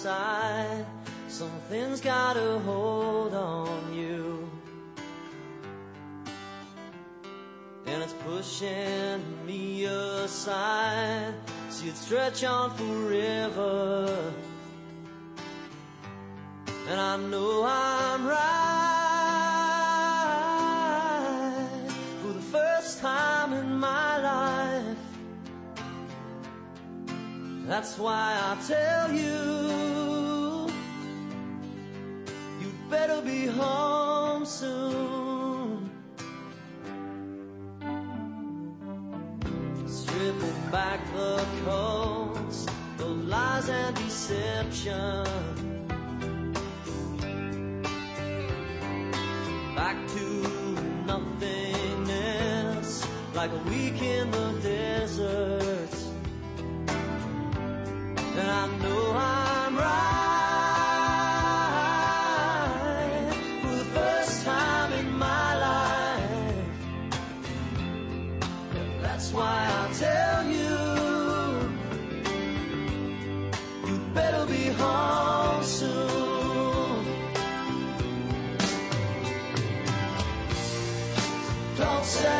side. Something's got a hold on you. And it's pushing me aside. See it stretch on forever. And I know I'm right for the first time in my That's why I tell you, you'd better be home soon. Stripping back the coats of lies and deception. Back to nothingness, like a week in the desert. I know I'm right for the first time in my life. That's why I tell you, you better be home soon. Don't say